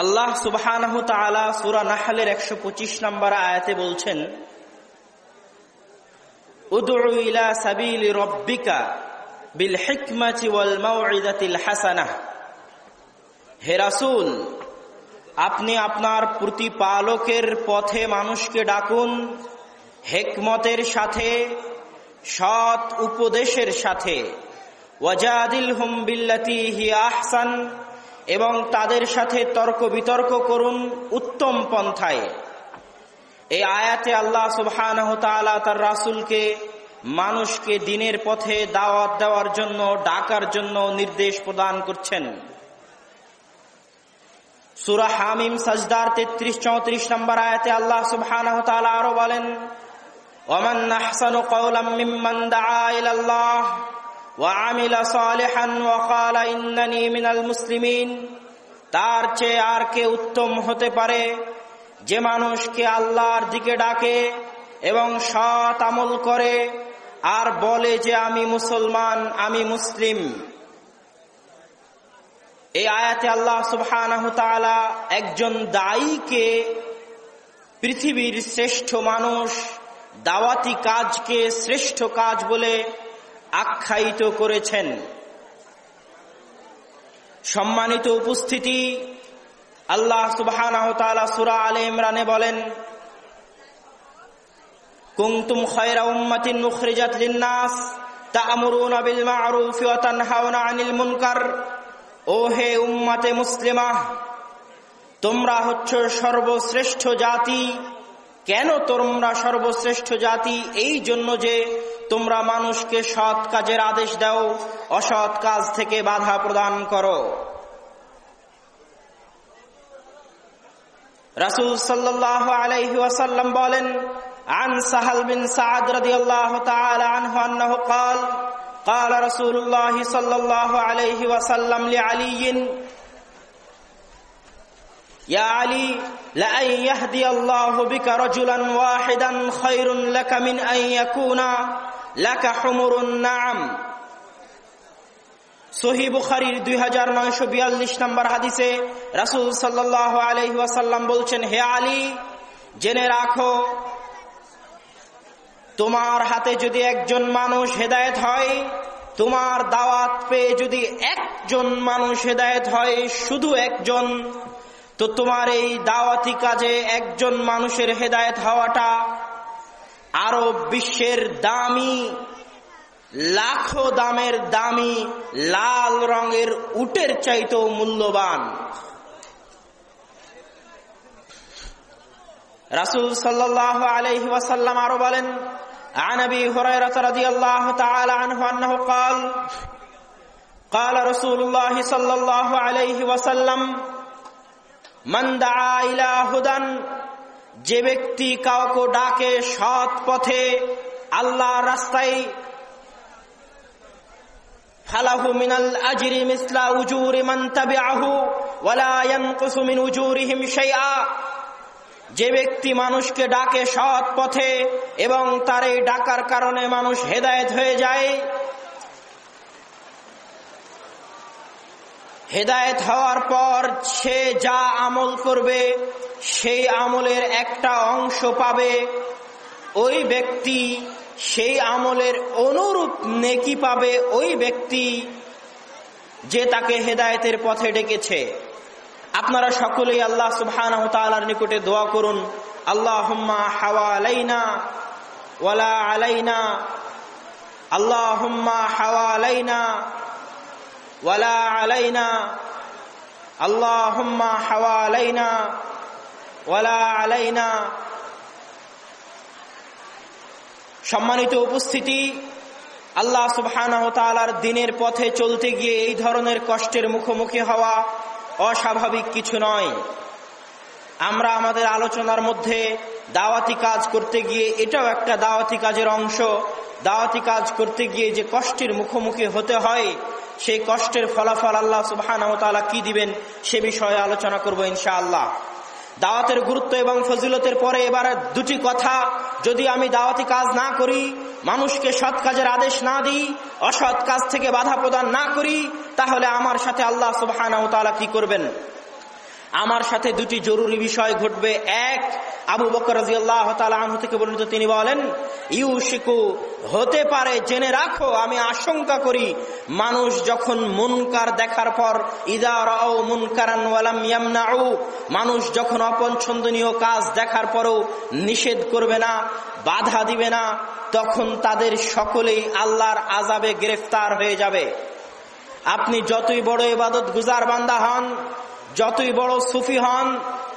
আল্লাহ সুবাহ সুরা নাহালের একশো পঁচিশ নম্বর আয়াতে বলছেন রব্বিকা বিল ওয়াল আপনি আপনার প্রতিপালকের পথে মানুষকে ডাকুন, হেকমতের সাথে, সৎ উপদেশের সাথে। ওয়াজাদিল হুম বিল্লাতি হি আহসান। এবং তাদের সাথে তর্ক বিতর্ক করুন উত্তম পন্থায়। এই আয়াতে আল্লাহ সুবহানাহ তাআলা তার রাসূলকে মানুষকে দিনের পথে দাওয়াত দেওয়ার জন্য, ডাকার জন্য নির্দেশ প্রদান করছেন। সুরা হামিম সাজদার তেত্রিশ চৌত্রিশ নম্বর আয়াতে আল্লাহ সুবহানাহ তাআলা আরও বলেন, ওমান আহসানু কওলাম মিম্মান ইলাল্লাহ। সালিহান ওয়া ক্বালা ইন্নানি মিনাল মুসলিমিন তার চেয়ে আর কে উত্তম হতে পারে? যে মানুষকে আল্লাহর দিকে ডাকে এবং সৎ আমল করে আর বলে যে আমি মুসলমান, আমি মুসলিম। এই আয়াতে আল্লাহ সুবহানাহু তাআলা একজন দায়ীকে পৃথিবীর শ্রেষ্ঠ মানুষ, দাওয়াতি কাজকে শ্রেষ্ঠ কাজ বলে আখ্যায়িত করেছেন। সম্মানিত উপস্থিতি, আল্লাহ তাআলা সূরা আলে ইমরানে বলেন, কুনতুম খায়রা উম্মাতিন মুখরিজাত লিন-নাস, তা'মুরুনা বিল মা'রুফ ওয়া তানহাউনা আনিল মুনকার। ও হে উম্মাতে মুসলিমা, তোমরা হচ্ছ সর্বশ্রেষ্ঠ জাতি কেন তোমরা সর্বশ্রেষ্ঠ জাতি এই জন্য যে তোমরা মানুষকে সৎ কাজের আদেশ দাও অসৎ কাজ থেকে বাধা প্রদান করো রাসুল সাল্লাহ আলাইহি ওয়াসাল্লাম বলেন عن سهل بن سعد رضي الله تعالى عنه أنه قال قال رسول الله صلى الله عليه وسلم لعلي يا علي لأن يهدي الله بك رجلا واحدا خير لك من أن يكون لك حمر النعم সহি বুখারির দুই হাজার নয়শো বিয়াল্লিশ নম্বর হাদিসে রাসুল সাল্লাহ আলহি ওয়াসাল্লাম বলছেন হে আলী জেনে রাখো তোমার হাতে যদি একজন মানুষ হেদায়েত হয় তোমার দাওয়াত পেয়ে যদি একজন মানুষ হেদায়েত হয় শুধু একজন তো তোমার এই দাওয়াতি কাজে একজন মানুষের হেদায়েত হওয়াটা আরো বিশ্বের দামি লাখো দামের দামি লাল রঙের উটের চাইতেও মূল্যবান রাসুল সাল্লাহ আলহি ওয়াসাল্লাম আরো বলেন عن ابي هريره رضي الله تعالى عنه انه قال قال رسول الله صلى الله عليه وسلم হুদান, যে ব্যক্তি কাউকে ডাকে সৎ পথে, আল্লাহ রাস্তায় উজুরি যে ব্যক্তি মানুষকে ডাকে সৎ পথে এবং তার এই ডাকার কারণে মানুষ হেদায়ত হয়ে যায় হেদায়েত হওয়ার পর সে যা আমল করবে, সেই আমলের একটা অংশ পাবে। ওই ব্যক্তি সেই আমলের অনুরূপ নেকি পাবে ওই ব্যক্তি যে তাকে হেদায়েতের পথে ডেকেছে। আপনারা সকলেই আল্লাহ সুবহান নিকটে দোয়া করুন আল্লাহ হাওয়া আলাইনা ওয়ালা আলাইনা আল্লাহ হাওয়া আলাইনা আলাইনা আল্লাহ হাওয়া আলাইনা ওয়ালা আলাইনা। সম্মানিত উপস্থিতি, আল্লাহ সুবহান দিনের পথে চলতে গিয়ে এই ধরনের কষ্টের মুখোমুখি হওয়া অস্বাভাবিক কিছু নয়। আমরা আমাদের আলোচনার মধ্যে দাওয়াতি কাজ করতে গিয়ে, এটাও একটা দাওয়াতি কাজের অংশ। দাওয়াতি কাজ করতে গিয়ে যে কষ্টের মুখোমুখি হতে হয় সেই কষ্টের ফলাফল আল্লাহ সুবহান কি দিবেন সে বিষয়ে আলোচনা করব ইনশাআল্লাহ। দাওয়াতের গুরুত্ব এবং ফজিলতের পরে এবার দুটি কথা, যদি আমি দাওয়াতি কাজ না করি, মানুষকে সৎ কাজের আদেশ না দিই, অসৎ কাজ থেকে বাধা প্রদান না করি, তাহলে আমার সাথে আল্লাহ সুবাহ কি করবেন? আমার সাথে দুটি জরুরি বিষয় ঘটবে। এক, আবু বকর রাজিয়াল্লাহ আনহু থেকে বর্ণিত তিনি বলেন ইউ শিকু হতে পারে, জেনে রাখো, আমি আশঙ্কা করি, মানুষ যখন মুনকার দেখার পর, ইদা রাও মুনকারান ওয়ালাম মানুষ যখন অপছন্দনীয় কাজ দেখার পরও নিষেধ করবে না, বাধা দিবে না, তখন তাদের সকলেই আল্লাহর আজাবে গ্রেফতার হয়ে যাবে। আপনি যতই বড় ইবাদত গুজার বান্দা হন যতই বড় সুফি হন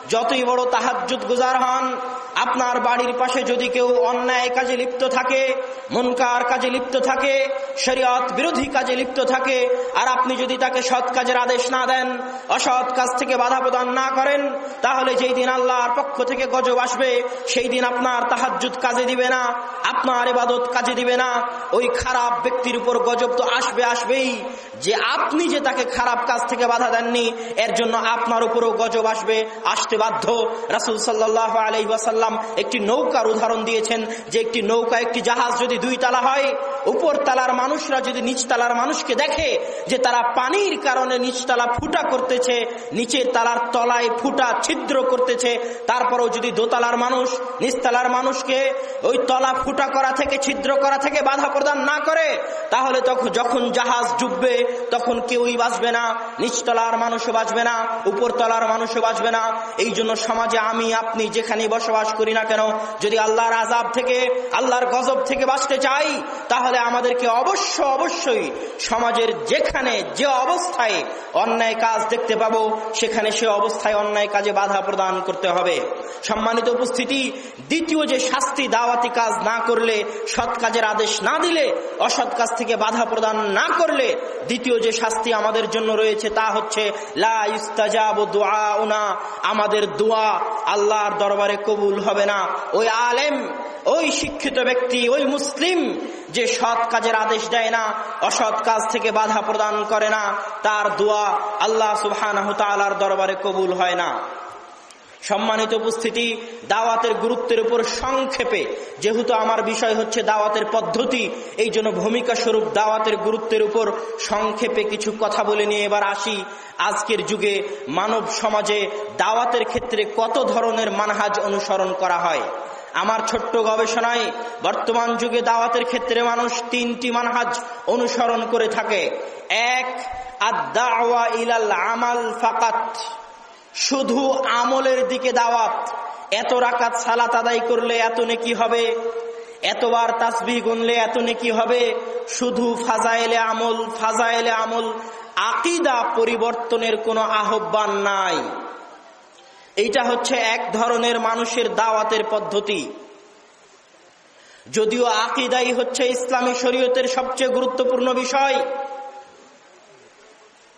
যতই বড় তাহাজুদ গুজার হন আপনার বাড়ির পাশে যদি কেউ অন্যায় কাজে লিপ্ত থাকে, মনকার কাজে লিপ্ত থাকে, শরীয়ত বিরোধী কাজে লিপ্ত থাকে, আর আপনি যদি তাকে সৎ কাজের আদেশ না দেন, অসৎ কাজ থেকে বাধা প্রদান না করেন, তাহলে যেই দিন আল্লাহর পক্ষ থেকে গজব আসবে, সেই দিন আপনার তাহাজুদ কাজে দিবে না, আপনার ইবাদত কাজে দিবে না। ওই খারাপ ব্যক্তির উপর গজব তো আসবে, আসবেই। যে আপনি যে তাকে খারাপ কাজ থেকে বাধা দেননি, এর জন্য আপনার উপরও গজব আসবে, আসতে বাধ্য। রাসুল সাল্লাহ আলাই ওয়াসাল্লাম একটি নৌকার উদাহরণ দিয়েছেন যে একটি নৌকা, একটি জাহাজ যদি দুই তালা হয়, উপর তালার মানুষরা যদি নিচ তালার মানুষকে দেখে যে তারা পানির কারণে নিচতলা ফুটা করতেছে, নিচের তালার তলায় ফুটা ছিদ্র করতেছে, তারপরও যদি দোতলার মানুষ নিচতলার মানুষকে ওই তলা ফুটা করা থেকে, ছিদ্র করা থেকে বাধা প্রদান না করে, তাহলে তখন যখন জাহাজ ডুববে, তখন কেউই বাঁচবে না নিচতলার মানুষও বাঁচবে না উপরতলার মানুষও বাঁচবে না। এই জন্য সমাজে আমি, আপনি যেখানে বসবাস করি না কেন? যদি আল্লাহর আজাব থেকে, আল্লাহর গজব থেকে বাঁচতে চাই, তাহলে আমাদেরকে অবশ্য অবশ্যই সমাজের যেখানে যে অবস্থায় অন্যায় কাজ দেখতে পাবো, সেখানে সে অবস্থায় অন্যায় কাজে বাধা প্রদান করতে হবে। সম্মানিত উপস্থিতি, দ্বিতীয় যে শাস্তি দাওয়াতি কাজ না করলে, সৎ কাজের আদেশ না দিলে, অসৎ কাজ থেকে বাধা প্রদান না করলে, দ্বিতীয় যে শাস্তি আমাদের জন্য রয়েছে তা হচ্ছে, লা আমাদের দোয়া আল্লাহর দরবারে কবুল হবে না। ওই আলেম, ওই শিক্ষিত ব্যক্তি, ওই মুসলিম যে সৎ কাজের আদেশ দেয় না, অসৎ কাজ থেকে বাধা প্রদান করে না, তার দোয়া আল্লাহ সুবহান দরবারে কবুল হয় না। সম্মানিত উপস্থিতি, দাওয়াতের গুরুত্বের উপর সংক্ষেপে, যেহেতু আমার বিষয় হচ্ছে দাওয়াতের পদ্ধতি এই জন্য ভূমিকা স্বরূপ দাওয়াতের গুরুত্বের উপর সংক্ষেপে কিছু কথা বলে নিয়ে এবার আসি। আজকের যুগে মানব সমাজে দাওয়াতের ক্ষেত্রে কত ধরনের মানহাজ অনুসরণ করা হয়? আমার ছোট্ট গবেষণায় বর্তমান যুগে দাওয়াতের ক্ষেত্রে মানুষ তিনটি মানহাজ অনুসরণ করে থাকে। এক আদা ইলাল আমাল ফাকাত। শুধু আমলের দিকে দাওয়াত। এত রাকাত সালাত আদায় করলে এত নেকি হবে? এতবার তাসবি গুনলে এত নেকি হবে? শুধু ফাজাইলে আমল ফাজাইলে আমল, আকিদা পরিবর্তনের কোনো আহ্বান নাই। এইটা হচ্ছে এক ধরনের মানুষের দাওয়াতের পদ্ধতি। যদিও আকিদাই হচ্ছে ইসলামী শরীয়তের সবচেয়ে গুরুত্বপূর্ণ বিষয়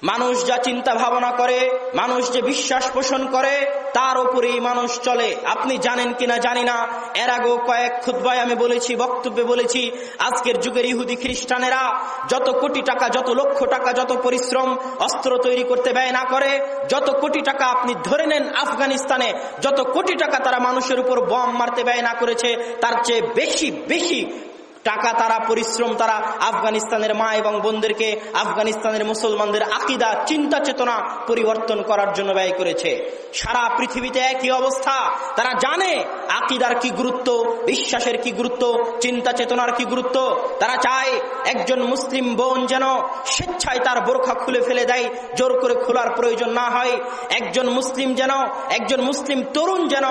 মানুষ যা চিন্তা ভাবনা করে, মানুষ যে বিশ্বাস পোষণ করে, তার উপরেই মানুষ চলে। আপনি জানেন কিনা জানি না। এর আগেও কয়েক খুদ্ায় আমি বলেছি, বক্তব্যে বলেছি, আজকের যুগের ইহুদি খ্রিস্টানেরা যত কোটি টাকা, যত লক্ষ টাকা, যত পরিশ্রম, অস্ত্র তৈরি করতে ব্যয় না করে, যত কোটি টাকা আপনি ধরে নেন আফগানিস্তানে, যত কোটি টাকা তারা মানুষের উপর বম মারতে ব্যয় না করেছে, তার চেয়ে বেশি বেশি টাকা তারা, পরিশ্রম তারা আফগানিস্তানের মা এবং বোনদেরকে, আফগানিস্তানের মুসলমানদের আকিদা, চিন্তা চেতনা পরিবর্তন করার জন্য ব্যয় করেছে। সারা পৃথিবীতে একই অবস্থা। তারা জানে আকিদার কি গুরুত্ব, বিশ্বাসের কি গুরুত্ব, চিন্তা চেতনার কি গুরুত্ব। তারা চায় একজন মুসলিম বোন যেন স্বেচ্ছায় তার বোরখা খুলে ফেলে দেয়, জোর করে খোলার প্রয়োজন না হয়। একজন মুসলিম যেন, একজন মুসলিম তরুণ যেন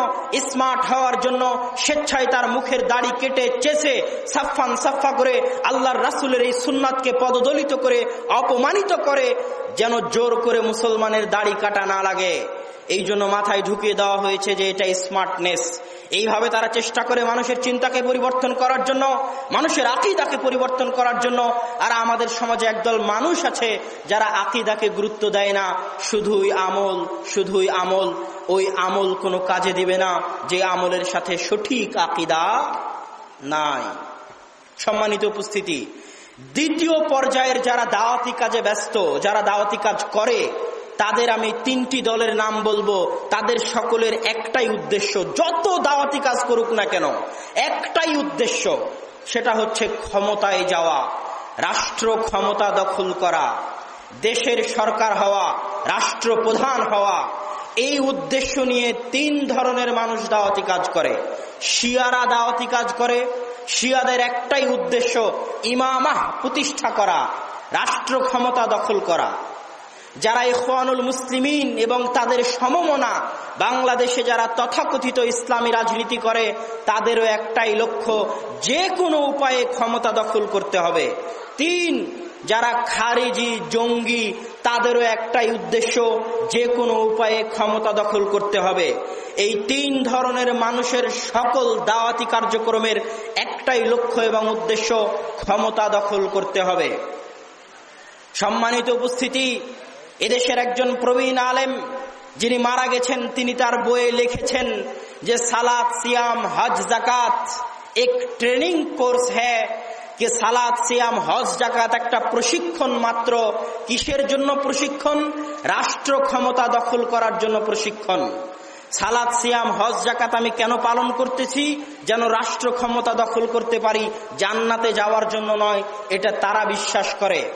স্মার্ট হওয়ার জন্য স্বেচ্ছায় তার মুখের দাড়ি কেটে চেষে সাফা সাফান সাফা করে আল্লাহর রাসুলের এই সুন্নাতকে পদদলিত করে অপমানিত করে যেন জোর করে মুসলমানের দাড়ি কাটা না লাগে। এই জন্য মাথায় ঢুকিয়ে দেওয়া হয়েছে যে এটা স্মার্টনেস। এইভাবে তারা চেষ্টা করে মানুষের চিন্তাকে পরিবর্তন করার জন্য, মানুষের আকিদাকে পরিবর্তন করার জন্য। আর আমাদের সমাজে একদল মানুষ আছে যারা আকিদাকে গুরুত্ব দেয় না। শুধুই আমল শুধুই আমল। ওই আমল কোনো কাজে দিবে না যে আমলের সাথে সঠিক আকিদা নাই। সম্মানিত উপস্থিতি, দ্বিতীয় পর্যায়ের যারা দাওয়াতি কাজে ব্যস্ত, যারা দাওয়াতি কাজ করে, তাদের আমি তিনটি দলের নাম বলব। তাদের সকলের একটাই উদ্দেশ্য, যত দাওয়াতি কাজ করুক না কেন, একটাই উদ্দেশ্য, সেটা হচ্ছে ক্ষমতায় যাওয়া, রাষ্ট্র ক্ষমতা দখল করা, দেশের সরকার হওয়া, রাষ্ট্রপ্রধান হওয়া। এই উদ্দেশ্য নিয়ে তিন ধরনের মানুষ দাওয়াতি কাজ করে। শিয়ারা দাওয়াতি কাজ করে শিয়াদের একটাই উদ্দেশ্য ইমামাহ প্রতিষ্ঠা করা, রাষ্ট্র ক্ষমতা দখল করা। যারা ইখওয়ানুল মুসলিমিন এবং তাদের সমমনা, বাংলাদেশে যারা তথাকথিত ইসলামী রাজনীতি করে, তাদেরও একটাই লক্ষ্য যে কোনো উপায়ে ক্ষমতা দখল করতে হবে। তিন, যারা খারিজি, জঙ্গি তাদেরও একটাই উদ্দেশ্য, যে কোনো উপায়ে ক্ষমতা দখল করতে হবে। এই তিন ধরনের মানুষের সকল দাওয়াতি কার্যক্রমের একটাই লক্ষ্য এবং উদ্দেশ্য, ক্ষমতা দখল করতে হবে। সম্মানিত উপস্থিতি, এদেশের একজন প্রবীণ আলেম যিনি মারা গেছেন, তিনি তার বইয়ে লিখেছেন যে, সালাত, সিয়াম, হজ জাকাত এক ট্রেনিং কোর্স হ্যাঁ যে সালাদ সিয়াম, হজ জাকাত একটা প্রশিক্ষণ মাত্র। কিসের জন্য প্রশিক্ষণ? রাষ্ট্র ক্ষমতা দখল করার জন্য প্রশিক্ষণ। সালাদ সিয়াম, হজ জাকাত আমি কেন পালন করতেছি? যেন রাষ্ট্র ক্ষমতা দখল করতে পারি, জান্নাতে যাওয়ার জন্য নয়, এটা তারা বিশ্বাস করে।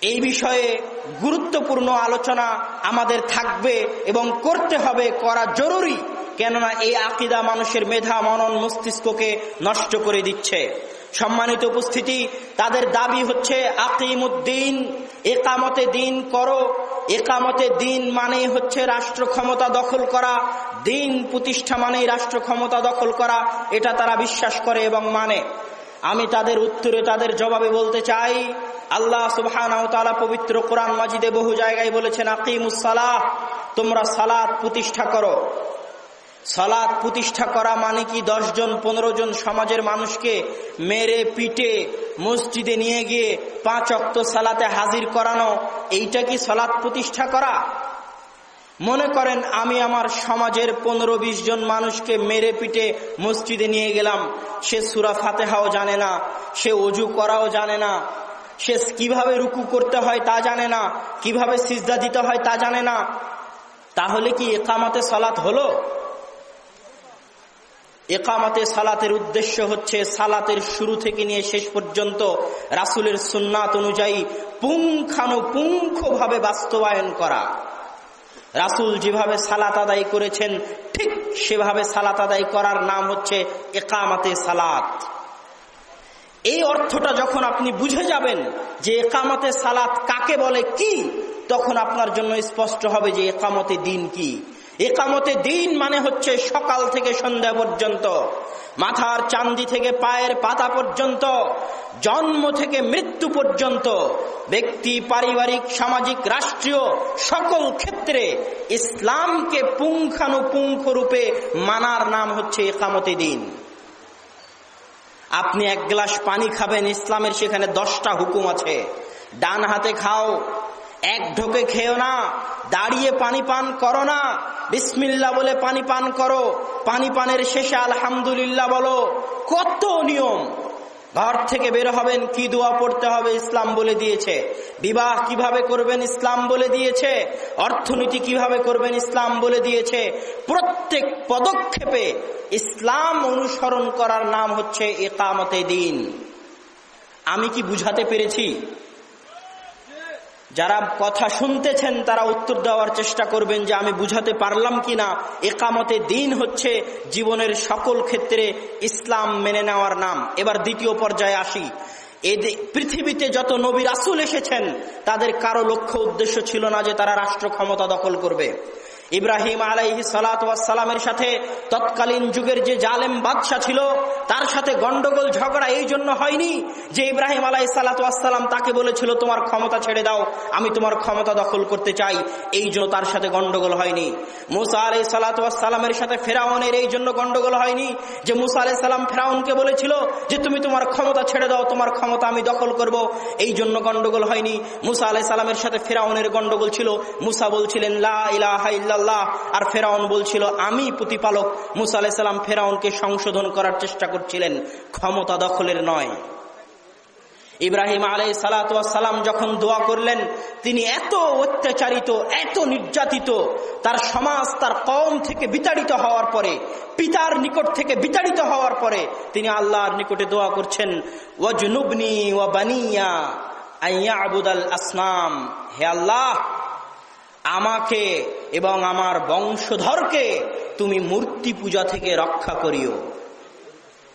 এই বিষয়ে গুরুত্বপূর্ণ আলোচনা আমাদের থাকবে এবং করতে হবে, করা জরুরি। কেননা এই আকিদা মানুষের মেধা, মনন, মস্তিষ্ককে নষ্ট করে দিচ্ছে। সম্মানিত উপস্থিতি, তাদের দাবি হচ্ছে আকিমুদ্দিন, একামতে দিন করো, একামতে দিন মানেই হচ্ছে রাষ্ট্র ক্ষমতা দখল করা, দিন প্রতিষ্ঠা মানেই রাষ্ট্র ক্ষমতা দখল করা, এটা তারা বিশ্বাস করে এবং মানে। আমি তাদের উত্তরে তাদের জবাবে বলতে চাই, আল্লাহ সুবহান পবিত্র কোরআন মাজিদে বহু জায়গায় বলেছেন আকিমুসালাহ তোমরা সালাদ প্রতিষ্ঠা করো। সালাদ প্রতিষ্ঠা করা মানে কি জন পনেরো জন সমাজের মানুষকে মেরে পিটে মসজিদে নিয়ে গিয়ে পাঁচ অক্ত সালাতে হাজির করানো, এইটা কি সালাদ প্রতিষ্ঠা করা? মনে করেন আমি আমার সমাজের পনেরো বিশ জন মানুষকে মেরে পিটে মসজিদে নিয়ে গেলাম, সে সুরা ফাতেহাও জানে না, সে অজু করাও জানে না, সে কীভাবে রুকু করতে হয় তা জানে না, কীভাবে সিজদা দিতে হয় তা জানে না। তাহলে কি একামাতে সালাত হলো? একামাতে সালাতের উদ্দেশ্য হচ্ছে সালাতের শুরু থেকে নিয়ে শেষ পর্যন্ত রাসুলের সুন্নাত অনুযায়ী পুঙ্খানুপুঙ্খভাবে বাস্তবায়ন করা। রাসুল যেভাবে সালাত আদায় করেছেন, ঠিক সেভাবে সালাত আদায় করার নাম হচ্ছে একামাতে সালাত। এই অর্থটা যখন আপনি বুঝে যাবেন যে একামাতে সালাত কাকে বলে কি, তখন আপনার জন্য স্পষ্ট হবে যে একামতে দিন কি। একামতে দিন মানে হচ্ছে সকাল থেকে সন্ধ্যা পর্যন্ত, মাথার চান্দি থেকে পায়ের পাতা পর্যন্ত, জন্ম থেকে মৃত্যু পর্যন্ত, ব্যক্তি, পারিবারিক, সামাজিক, রাষ্ট্রীয় সকল ক্ষেত্রে ইসলামকে পুঙ্খানুপুঙ্খ রূপে মানার নাম হচ্ছে একামতে দিন। আপনি এক গ্লাস পানি খাবেন, ইসলামের সেখানে দশটা হুকুম আছে। ডান হাতে খাও এক ঢোকে খেও না, দাঁড়িয়ে পানি পান করো না। বিসমিল্লা বলে পানি পান করো, পানি পানের শেষে আলহামদুলিল্লাহ বলো, কত নিয়ম? ঘর থেকে বের হবেন, কি দোয়া পড়তে হবে ইসলাম বলে দিয়েছে। বিবাহ কীভাবে করবেন ইসলাম বলে দিয়েছে। অর্থনীতি কীভাবে করবেন ইসলাম বলে দিয়েছে। প্রত্যেক পদক্ষেপে ইসলাম অনুসরণ করার নাম হচ্ছে একামতে দিন। আমি কি বুঝাতে পেরেছি? যারা কথা শুনতেছেন, তারা উত্তর দেওয়ার চেষ্টা করবেন যে আমি বুঝাতে পারলাম কিনা। একামতে দিন হচ্ছে জীবনের সকল ক্ষেত্রে ইসলাম মেনে নেওয়ার নাম। এবার দ্বিতীয় পর্যায়ে আসি। পৃথিবীতে যত নবী রাসুল এসেছেন, তাদের কারও লক্ষ্য উদ্দেশ্য ছিল না যে তারা রাষ্ট্র ক্ষমতা দখল করবে। ইব্রাহিম আলাইহি সালাতামের সাথে তৎকালীন যুগের যে জালেম বাদশাহ ছিল, তার সাথে গন্ডগোল, ঝগড়া এই জন্য হয়নি যে ইব্রাহিম আলাই সালাতাম তাকে বলেছিল, তোমার ক্ষমতা ছেড়ে দাও, আমি তোমার ক্ষমতা দখল করতে চাই। এই জন্য তার সাথে গন্ডগোল হয়নি। মুসা আলাই সালাতামের সাথে ফেরাউনের এই জন্য গন্ডগোল হয়নি যে মুসা আলাই সালাম ফেরাউনকে বলেছিল যে, তুমি তোমার ক্ষমতা ছেড়ে দাও, তোমার ক্ষমতা আমি দখল করব। এই জন্য গন্ডগোল হয়নি। মুসা আলাই সালামের সাথে ফেরাউনের গন্ডগোল ছিল। মুসা বলছিলেন, লা ইলাহা আল্লাহ। আর ফেরাউন বলছিল, আমি প্রতিপালক মুসা আলাইসাল্লাম ফেরাউনকে সংশোধন করার চেষ্টা করছিলেন, ক্ষমতা দখলের নয়। ইব্রাহিম আলাই সালাম যখন দোয়া করলেন, তিনি এত অত্যাচারিত, এত নির্যাতিত, তার সমাজ, তার কম থেকে বিতাড়িত হওয়ার পরে, পিতার নিকট থেকে বিতাড়িত হওয়ার পরে, তিনি আল্লাহর নিকটে দোয়া করছেন, ওয়াজনুবনি ওয়া বানিয়া আইয়া আবুদাল আসনাম। হে আল্লাহ, আমাকে এবং আমার বংশধরকে তুমি মূর্তি পূজা থেকে রক্ষা করিও।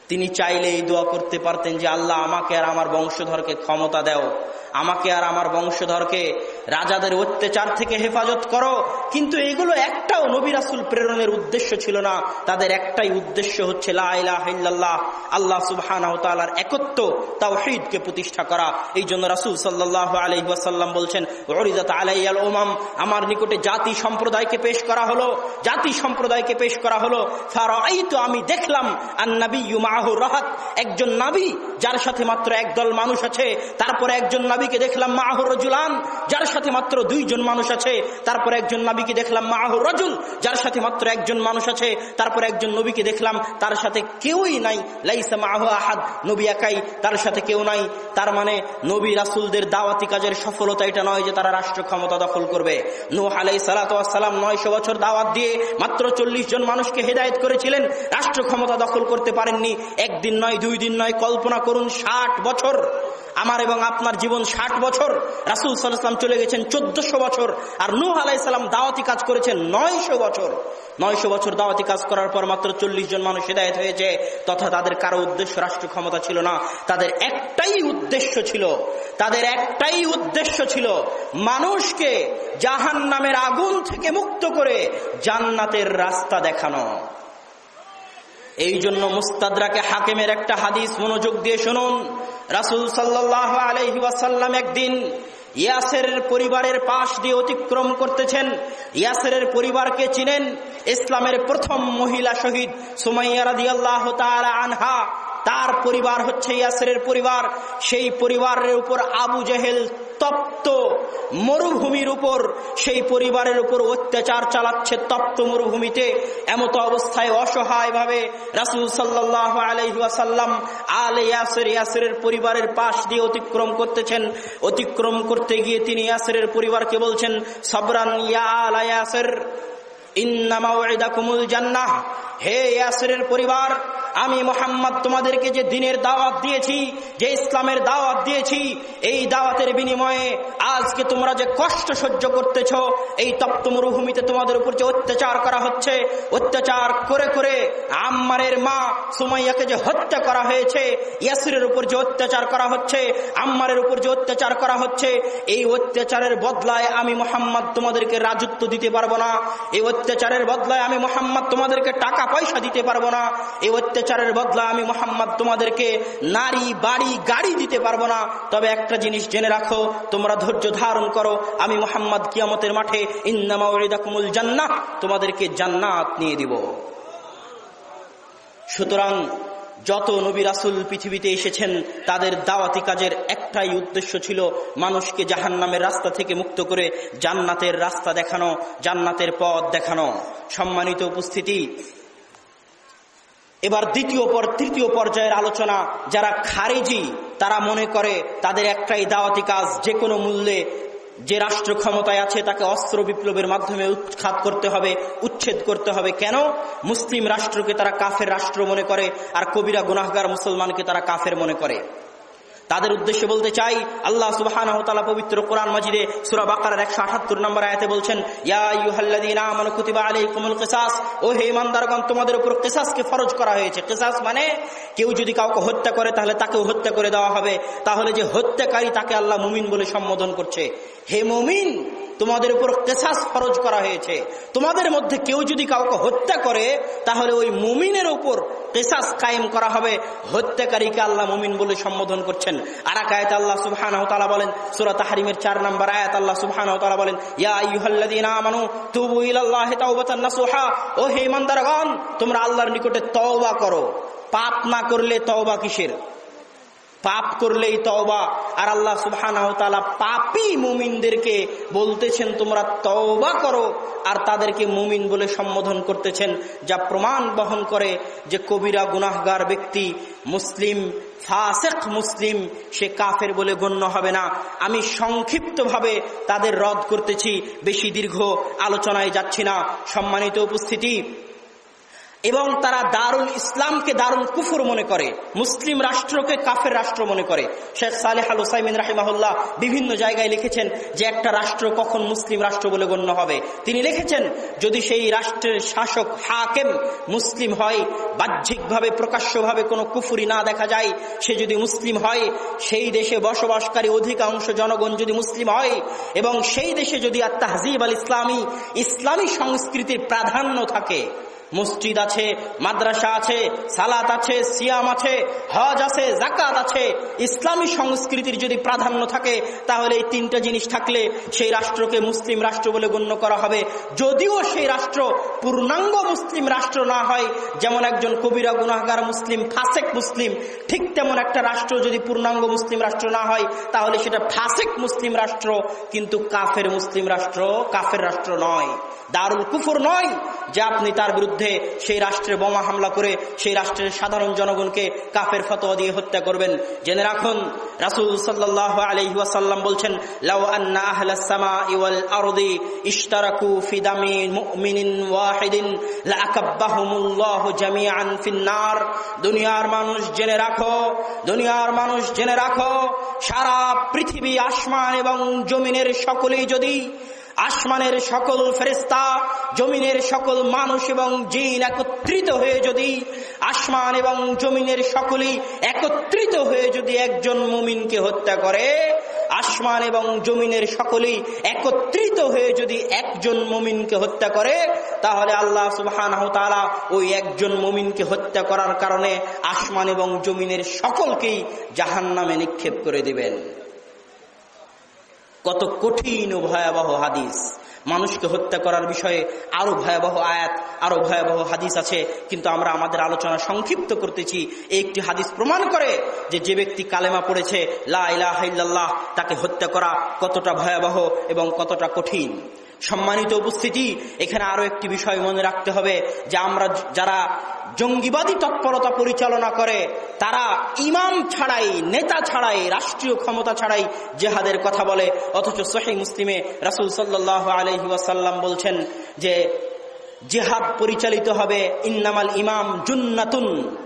তিনি চাইলে এই দোয়া করতে পারতেন যে আল্লাহ আমাকে আর আমার বংশধরকে ক্ষমতা দেও। আমাকে আর আমার বংশধরকে রাজাদের অত্যাচার থেকে হেফাজত করো। কিন্তু এগুলো একটাও নবী রাসুল প্রেরণের উদ্দেশ্য ছিল না। তাদের একটাই উদ্দেশ্য হচ্ছে লাহ আল্লাহ সুবাহর একত্ব শহীদকে প্রতিষ্ঠা করা। এই জন্য রাসুল সাল্লাহ আলহিবাসাল্লাম বলছেন আলাইয়াল ওমাম আমার নিকটে জাতি সম্প্রদায়কে পেশ করা হলো। জাতি সম্প্রদায়কে পেশ করা হলো। ফারাই তো আমি দেখলাম আর আন্নাবি মাহুর রাহাত, একজন নাবি, যার সাথে মাত্র একদল মানুষ আছে। তারপরে একজন নাবিকে দেখলাম মাহুর রজুলান, যার সাথে মাত্র দুইজন মানুষ আছে, তারপর একজন নাবিকে দেখলাম মাহুর রজুল, যার সাথে মাত্র একজন মানুষ আছে, তারপর একজন নবীকে দেখলাম, তার সাথে কেউই নাই, লাইসা মাহু আহাদ, নবী একাই, তার সাথে কেউ নাই, তার মানে নবী রাসুলদের দাওয়াতি কাজের সফলতা এটা নয় যে তারা রাষ্ট্র ক্ষমতা দখল করবে। নো আলাই সালাতাম নয়শো বছর দাওয়াত দিয়ে মাত্র চল্লিশ জন মানুষকে হেদায়ত করেছিলেন, রাষ্ট্র ক্ষমতা দখল করতে পারেননি, একদিন নয়, দুই দিন নয়, কল্পনা করুন, ষাট বছর। আমার এবং আপনার জীবন ষাট বছর, রাসুল সাল্লাম চলে গেছেন চোদ্দশো বছর, আর নূহ আলাইসাল্লাম দাওয়াতি কাজ করেছেন নয়শো বছর। নয়শো বছর দাওয়াতি কাজ করার পর মাত্র চল্লিশ জন মানুষ হেদায়ত হয়েছে, তথা তাদের কারও উদ্দেশ্য রাষ্ট্র ক্ষমতা ছিল না। তাদের একটাই উদ্দেশ্য ছিল, তাদের একটাই উদ্দেশ্য ছিল মানুষকে জাহান নামের আগুন থেকে মুক্ত করে জান্নাতের রাস্তা দেখানো। এই জন্য মুস্তাদরাকে হাকিমের একটা হাদিস মনোযোগ দিয়ে শুনুন। রাসুল সাল্লাহ আলহি ওয়াসাল্লাম একদিন ইয়াসের পরিবারের পাশ দিয়ে অতিক্রম করতেছেন। ইয়াসের পরিবারকে চিনেন ইসলামের প্রথম মহিলা শহীদ সুমাইয়া রাদি আল্লাহ আনহা। তার পরিবার হচ্ছে ইয়াসের পরিবার। সেই পরিবারের উপর আবু জেহেল তপ্ত মরুভূমির উপর, সেই পরিবারের উপর অত্যাচার চালাচ্ছে তপ্ত মরুভূমিতে। এমত অবস্থায় অসহায় ভাবে রাসুল সাল্লাহ আলহাসাল্লাম আল ইয়াসের ইয়াসের পরিবারের পাশ দিয়ে অতিক্রম করতেছেন। অতিক্রম করতে গিয়ে তিনি ইয়াসের পরিবারকে বলছেন, সবরান ইয়া আল ইয়াসের, ইন্নামা জান্নাহ। হে ইয়াসের পরিবার আমি মোহাম্মদ তোমাদেরকে যে দিনের দাওয়াত দিয়েছি, যে ইসলামের দাওয়াত দিয়েছি, এই দাওয়াতের বিনিময়ে আজকে তোমরা যে কষ্ট সহ্য করতেছ, এই তপ্ত মরুভূমিতে তোমাদের উপর যে অত্যাচার করা হচ্ছে, অত্যাচার করে করে আম্মারের মা সুমাইয়াকে যে হত্যা করা হয়েছে, ইয়াসিরের উপর যে অত্যাচার করা হচ্ছে, আম্মারের উপর যে অত্যাচার করা হচ্ছে, এই অত্যাচারের বদলায় আমি মোহাম্মদ তোমাদেরকে রাজত্ব দিতে পারব না, এই অত্যাচারের বদলায় আমি মোহাম্মদ তোমাদেরকে টাকা পয়সা দিতে পারব না, এই অত্যাচার অত্যাচারের বদলা আমি মোহাম্মদ তোমাদেরকে নারী, বাড়ি, গাড়ি দিতে পারব না। তবে একটা জিনিস জেনে রাখো, তোমরা ধৈর্য ধারণ করো। আমি মোহাম্মদ কিয়ামতের মাঠে ইন্দামাউরিদাকুমুল জান্নাত তোমাদেরকে জান্নাত নিয়ে দিব। সুতরাং যত নবী রাসুল পৃথিবীতে এসেছেন, তাদের দাওয়াতি কাজের একটাই উদ্দেশ্য ছিল মানুষকে জাহান নামের রাস্তা থেকে মুক্ত করে জান্নাতের রাস্তা দেখানো, জান্নাতের পথ দেখানো। সম্মানিত উপস্থিতি এবার দ্বিতীয় পর তৃতীয় পর্যায়ের আলোচনা, যারা খারেজি, তারা মনে করে তাদের একটাই দাওয়াতি কাজ যে কোনো মূল্যে যে রাষ্ট্র ক্ষমতায় আছে তাকে অস্ত্র বিপ্লবের মাধ্যমে উৎখাত করতে হবে, উচ্ছেদ করতে হবে। কেন? মুসলিম রাষ্ট্রকে তারা কাফের রাষ্ট্র মনে করে আর কবিরা গুনাহগার মুসলমানকে তারা কাফের মনে করে। তাদের উদ্দেশ্যে বলতে চাই, আল্লাহ সুবাহ পবিত্র কোরআন মাজিদে সুরা বাকার একশো আঠাত্তর নম্বর আয়তে বলছেন ও তোমাদের উপর করা হয়েছে। মানে কেউ যদি কাউকে হত্যা করে, তাহলে তাকেও হত্যা করে দেওয়া হবে। তাহলে যে হত্যাকারী তাকে আল্লাহ মুমিন বলে সম্বোধন করছে। হে মুমিন তোমাদের উপর কেসাস ফরজ করা হয়েছে। তোমাদের মধ্যে কেউ যদি কাউকে হত্যা করে, তাহলে ওই মুমিনের উপর কেসাস কায়েম করা হবে। হত্যাকারীকে আল্লাহ মুমিন বলে সম্বোধন করছেন। আর এক আয়াত আল্লাহ সুবহান বলেন সুরাত হারিমের চার নম্বর আয়াত আল্লাহ সুবহান বলেন ও তোমরা আল্লাহর নিকটে তওবা করো। পাপ না করলে তওবা কিসের? পাপ করলেই তওবা। আর আল্লাহ সুবহান পাপি মুমিনদেরকে বলতেছেন, তোমরা তওবা করো। আর তাদেরকে মুমিন বলে সম্বোধন করতেছেন, যা প্রমাণ বহন করে যে কবিরা গুনাহগার ব্যক্তি মুসলিম, ফাসেক মুসলিম, সে কাফের বলে গণ্য হবে না। আমি সংক্ষিপ্তভাবে তাদের রদ করতেছি, বেশি দীর্ঘ আলোচনায় যাচ্ছি না। সম্মানিত উপস্থিতি এবং তারা দারুল ইসলামকে দারুল কুফুর মনে করে, মুসলিম রাষ্ট্রকে কাফের রাষ্ট্র মনে করে। শেখ সালেহ আল হুসাইমিন রাহিমাহুল্লাহ বিভিন্ন জায়গায় লিখেছেন যে একটা রাষ্ট্র কখন মুসলিম রাষ্ট্র বলে গণ্য হবে। তিনি লিখেছেন, যদি সেই রাষ্ট্রের শাসক হাকেম মুসলিম হয়, বাহ্যিকভাবে, প্রকাশ্যভাবে কোনো কুফুরি না দেখা যায়, সে যদি মুসলিম হয়, সেই দেশে বসবাসকারী অধিকাংশ জনগণ যদি মুসলিম হয়, এবং সেই দেশে যদি আত্মাহজিব আল ইসলামী ইসলামী সংস্কৃতির প্রাধান্য থাকে মসজিদ আছে, মাদ্রাসা আছে, সালাত আছে, সিয়াম আছে, হজ আছে জাকাত আছে। ইসলামী সংস্কৃতির যদি প্রাধান্য থাকে, তাহলে এই তিনটা জিনিস থাকলে সেই রাষ্ট্রকে মুসলিম রাষ্ট্র বলে গণ্য করা হবে। যদিও সেই রাষ্ট্র পূর্ণাঙ্গ মুসলিম রাষ্ট্র না হয়, যেমন একজন কবিরা গুনাহগার মুসলিম, ফাসেক মুসলিম, ঠিক তেমন একটা রাষ্ট্র যদি পূর্ণাঙ্গ মুসলিম রাষ্ট্র না হয়, তাহলে সেটা ফাসেক মুসলিম রাষ্ট্র, কিন্তু কাফের মুসলিম রাষ্ট্র কাফের রাষ্ট্র নয়। দারুল কুফুর নয় যে আপনি তার বিরুদ্ধে সেই রাষ্ট্রে বোমা হামলা করে সেই রাষ্ট্রের সাধারণ জনগণকে কাফের ফতোয়া দিয়ে হত্যা করবেন। জেনে রাখুন, রাসুল সাল্লাহ আলহি ওয়াসাল্লাম বলছেন আন্না আহলা সামা ইওয়াল আরদি ইশতারাকু দুনিয়ার মানুষ জেনে রাখো, দুনিয়ার মানুষ জেনে রাখো, সারা পৃথিবী আসমান এবং জমিনের সকলেই যদি আসমানের সকল ফেরিস্তা জমিনের সকল মানুষ এবং জিন একত্রিত হয়ে যদি, আসমান এবং জমিনের সকলেই একত্রিত হয়ে যদি একজন মুমিনকে হত্যা করে, আসমান এবং জমিনের সকলেই একত্রিত হয়ে যদি একজন মুমিনকে হত্যা করে, তাহলে আল্লাহ সুবাহ ওই একজন মুমিনকে হত্যা করার কারণে আসমান এবং জমিনের সকলকেই জাহান নামে নিক্ষেপ করে দিবেন। কত কঠিন ও ভয়াবহ হাদিস। মানুষকে হত্যা করার বিষয়ে আরও ভয়াবহ আয়াত, আরও ভয়াবহ হাদিস আছে। কিন্তু আমরা আমাদের আলোচনা সংক্ষিপ্ত করতেছি। একটি হাদিস প্রমাণ করে যে যে ব্যক্তি কালেমা পড়েছে লাহ তাকে হত্যা করা কতটা ভয়াবহ এবং কতটা কঠিন। সম্মানিত উপস্থিতি, এখানে আরও একটি বিষয় মনে রাখতে হবে যে আমরা যারা জঙ্গিবাদী তৎপরতা পরিচালনা করে, তারা ইমাম ছাড়াই, নেতা ছাড়াই, রাষ্ট্রীয় ক্ষমতা ছাড়াই জেহাদের কথা বলে। অথচ সহি মুসলিমে রাসুল সাল্লাহ আলহি ওয়াসাল্লাম বলছেন যে জেহাদ পরিচালিত হবে। ইন্নামাল ইমাম জুন্নাতুন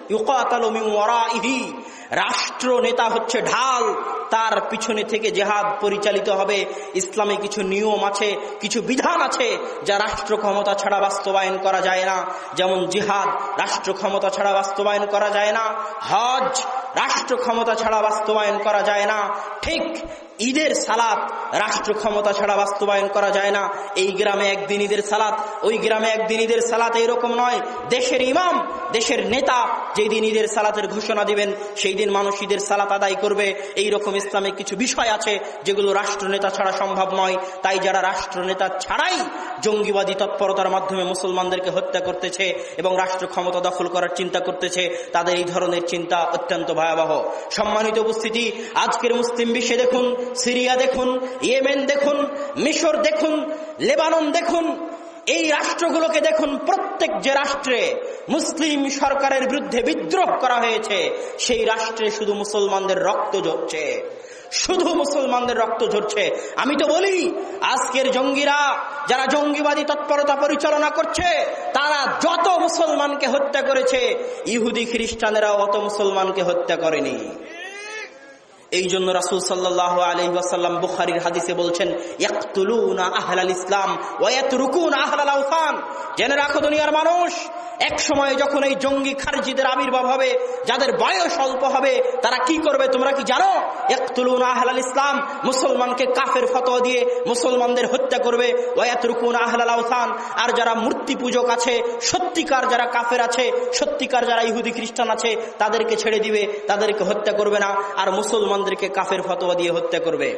রাষ্ট্র নেতা হচ্ছে ঢাল। তার পিছনে থেকে জেহাদ পরিচালিত হবে। ইসলামে কিছু নিয়ম আছে, কিছু বিধান আছে যা রাষ্ট্র ক্ষমতা ছাড়া বাস্তবায়ন করা যায় না। যেমন জিহাদ, রাষ্ট্র ক্ষমতা ছাড়া বাস্তবায়ন করা যায় না। হজ, রাষ্ট্র ক্ষমতা ছাড়া বাস্তবায়ন করা যায় না। ঠিক ঈদের সালাত রাষ্ট্র ক্ষমতা ছাড়া বাস্তবায়ন করা যায় না। এই গ্রামে একদিন ঈদের সালাত, ওই গ্রামে একদিন ঈদের সালাত এইরকম নয়। দেশের ইমাম, দেশের নেতা যেই দিন ঈদের সালাতের ঘোষণা দিবেন সেই দিন মানুষ ঈদের সালাত আদায় করবে। এই রকম ইসলামিক কিছু বিষয় আছে যেগুলো রাষ্ট্রনেতা ছাড়া সম্ভব নয়। তাই যারা রাষ্ট্রনেতা ছাড়াই জঙ্গিবাদী তৎপরতার মাধ্যমে মুসলমানদেরকে হত্যা করতেছে এবং রাষ্ট্র ক্ষমতা দখল করার চিন্তা করতেছে, তাদের এই ধরনের চিন্তা অত্যন্ত ভয়াবহ। সম্মানিত উপস্থিতি, আজকের মুসলিম বিশ্বে দেখুন সিরিয়া দেখুন, ইয়েমেন দেখুন, মিশর দেখুন, লেবানন দেখুন, এই রাষ্ট্রগুলোকে দেখুন, প্রত্যেক যে রাষ্ট্রে মুসলিম সরকারের বিরুদ্ধে বিদ্রোহ করা হয়েছে, সেই রাষ্ট্রে শুধু মুসলমানদের রক্ত ঝরছে। শুধু মুসলমানদের রক্ত ঝরছে। আমি তো বলি, আজকের জঙ্গিরা, যারা জঙ্গিবাদী তৎপরতা পরিচালনা করছে, তারা যত মুসলমানকে হত্যা করেছে, ইহুদি খ্রিস্টানেরা অত মুসলমানকে হত্যা করেনি। এই জন্য রাসুল সাল্লাহ আলহি ওয়াসাল্লাম বুখারির হাদিসে বলছেন আহলাল ইসলাম আহলাল আউফান জেনে রাখো দুনিয়ার মানুষ, এক সময় যখন এই জঙ্গি খারজিদের আবির্ভাব হবে, যাদের বয়স অল্প হবে, তারা কি করবে তোমরা কি জানো? একতুলুন আহলাল ইসলাম, মুসলমানকে কাফের ফতোয়া দিয়ে মুসলমানদের হত্যা করবে। ওয়াত রুকুন আহলাল আউসান আর যারা মূর্তি পূজক আছে, সত্যিকার যারা কাফের আছে, সত্যিকার যারা ইহুদি খ্রিস্টান আছে, তাদেরকে ছেড়ে দিবে, তাদেরকে হত্যা করবে না। আর মুসলমানদেরকে কাফের ফতোয়া দিয়ে হত্যা করবে।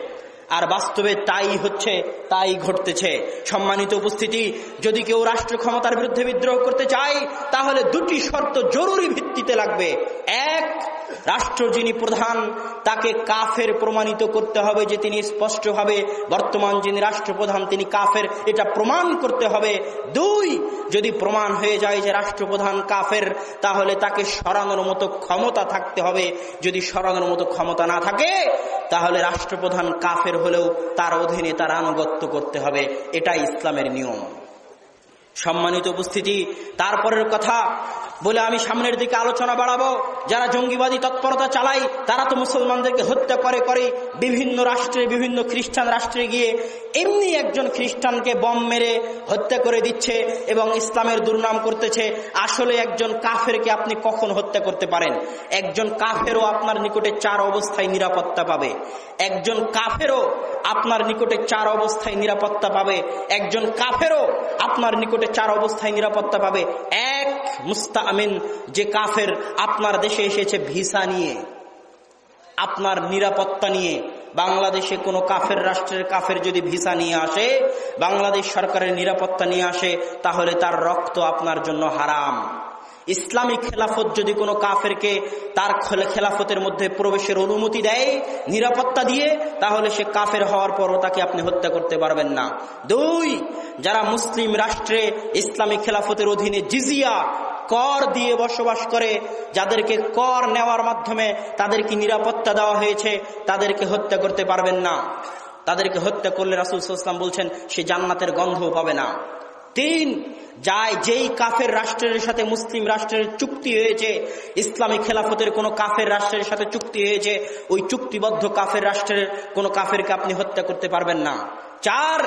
আর বাস্তবে তাই হচ্ছে, তাই ঘটতেছে। সম্মানিত উপস্থিতি, যদি কেউ রাষ্ট্র ক্ষমতার বিরুদ্ধে বিদ্রোহ করতে চায়, তাহলে দুটি শর্ত জরুরি ভিত্তিতে লাগবে। এক রাষ্ট্র যিনি প্রধান, তাকে কাফের প্রমাণিত করতে হবে যে তিনি স্পষ্টভাবে বর্তমান যিনি রাষ্ট্রপ্রধান, তিনি কাফের। এটা প্রমাণ করতে হবে। দুই, যদি প্রমাণ হয়ে যায় যে রাষ্ট্রপ্রধান কাফের, তাহলে তাকে সরানোর মতো ক্ষমতা থাকতে হবে। যদি সরানোর মতো ক্ষমতা না থাকে, তাহলে রাষ্ট্রপ্রধান কাফের হলেও তার অধীনে তার আনুগত্য করতে হবে। এটাই ইসলামের নিয়ম। সম্মানিত উপস্থিতি, তারপরের কথা বলে আমি সামনের দিকে আলোচনা বাড়াবো। যারা জঙ্গিবাদী তৎপরতা চালায়, তারা তো মুসলমানদেরকে হত্যা করে করে বিভিন্ন রাষ্ট্রে, বিভিন্ন খ্রিস্টান রাষ্ট্রে গিয়ে এমনি একজন খ্রিস্টানকে বম মেরে হত্যা করে দিচ্ছে এবং ইসলামের দুর্নাম করতেছে। আসলে একজন কাফেরকে আপনি কখন হত্যা করতে পারেন? একজন কাফেরও আপনার নিকটে চার অবস্থায় নিরাপত্তা পাবে। একজন কাফেরও আপনার নিকটে চার অবস্থায় নিরাপত্তা পাবে। একজন কাফেরও আপনার নিকটে চার অবস্থায় নিরাপত্তা পাবে। এক মুস্তা আমিন যে কাফের আপনার দেশে এসেছে ভিসা নিয়ে, আপনার নিরাপত্তা নিয়ে, বাংলাদেশে কোনো কাফের, রাষ্ট্রের কাফের যদি ভিসা নিয়ে আসে, বাংলাদেশ সরকারের নিরাপত্তা নিয়ে আসে, তাহলে তার রক্ত আপনার জন্য হারাম। ইসলামী খেলাফত যদি কোনো কাফেরকে তার খেলাফতের মধ্যে প্রবেশের অনুমতি দেয়, নিরাপত্তা দিয়ে, তাহলে সে কাফের হওয়ার পরও তাকে আপনি হত্যা করতে পারবেন না। দুই, যারা মুসলিম রাষ্ট্রে ইসলামী খেলাফতের অধীনে জিজিয়া, কর দিয়ে বসবাস করে, যাদেরকে কর নেওয়ার মাধ্যমে তাদেরকে নিরাপত্তা দেওয়া হয়েছে, তাদেরকে হত্যা করতে পারবেন না। তাদেরকে হত্যা করলে রাসুল ইসলাম বলছেন, সে জান্নাতের গন্ধও পাবে না। তিন যায় যেই কাফের রাষ্ট্রের সাথে মুসলিম রাষ্ট্রের চুক্তি হয়েছে, ইসলামী খেলাফতের কোনো কাফের রাষ্ট্রের সাথে চুক্তি হয়েছে, ওই চুক্তিবদ্ধ কাফের রাষ্ট্রের কোনো কাফেরকে আপনি হত্যা করতে পারবেন না। চার